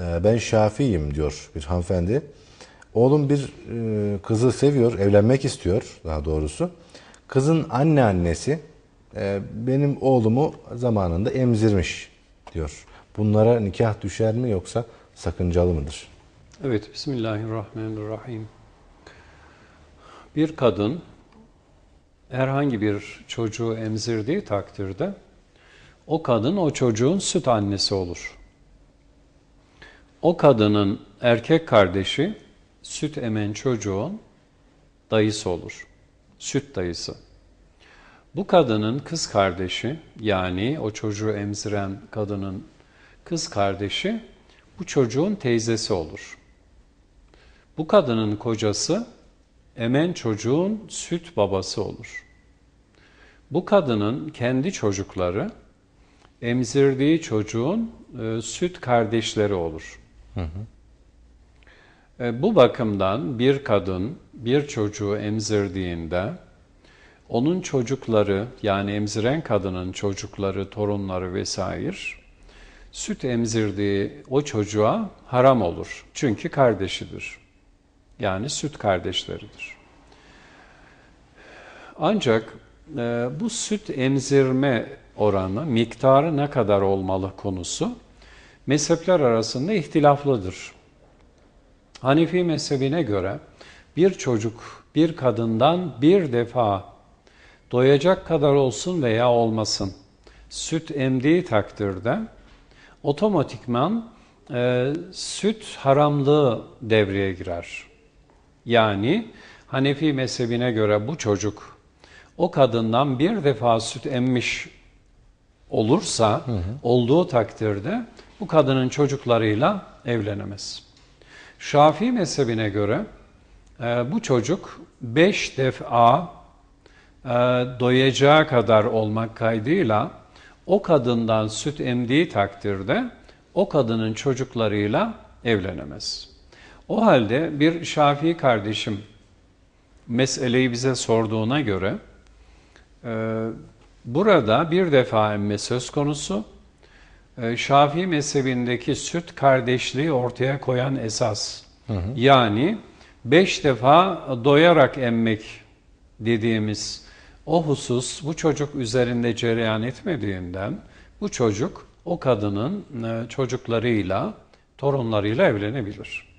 Mesela ben Şafi'yim diyor bir hanımefendi. Oğlum bir e, kızı seviyor, evlenmek istiyor daha doğrusu. Kızın anneannesi e, benim oğlumu zamanında emzirmiş diyor. Bunlara nikah düşer mi yoksa sakıncalı mıdır? Evet, Bismillahirrahmanirrahim. Bir kadın herhangi bir çocuğu emzirdiği takdirde o kadın o çocuğun süt annesi olur. O kadının erkek kardeşi süt emen çocuğun dayısı olur. Süt dayısı. Bu kadının kız kardeşi yani o çocuğu emziren kadının kız kardeşi bu çocuğun teyzesi olur. Bu kadının kocası emen çocuğun süt babası olur. Bu kadının kendi çocukları emzirdiği çocuğun e, süt kardeşleri olur. Hı hı. E, bu bakımdan bir kadın bir çocuğu emzirdiğinde onun çocukları yani emziren kadının çocukları, torunları vesaire süt emzirdiği o çocuğa haram olur. Çünkü kardeşidir. Yani süt kardeşleridir. Ancak e, bu süt emzirme oranı, miktarı ne kadar olmalı konusu mezhepler arasında ihtilaflıdır. Hanefi mezhebine göre bir çocuk bir kadından bir defa doyacak kadar olsun veya olmasın süt emdiği takdirde otomatikman e, süt haramlığı devreye girer. Yani Hanefi mezhebine göre bu çocuk o kadından bir defa süt emmiş olursa hı hı. olduğu takdirde bu kadının çocuklarıyla evlenemez. Şafii mezhebine göre e, bu çocuk beş defa e, doyacağı kadar olmak kaydıyla o kadından süt emdiği takdirde o kadının çocuklarıyla evlenemez. O halde bir Şafii kardeşim meseleyi bize sorduğuna göre e, burada bir defa emme söz konusu. E, Şafii mezhebindeki süt kardeşliği ortaya koyan esas. Hı hı. Yani beş defa doyarak emmek dediğimiz o husus bu çocuk üzerinde cereyan etmediğinden bu çocuk o kadının e, çocuklarıyla, torunlarıyla evlenebilir.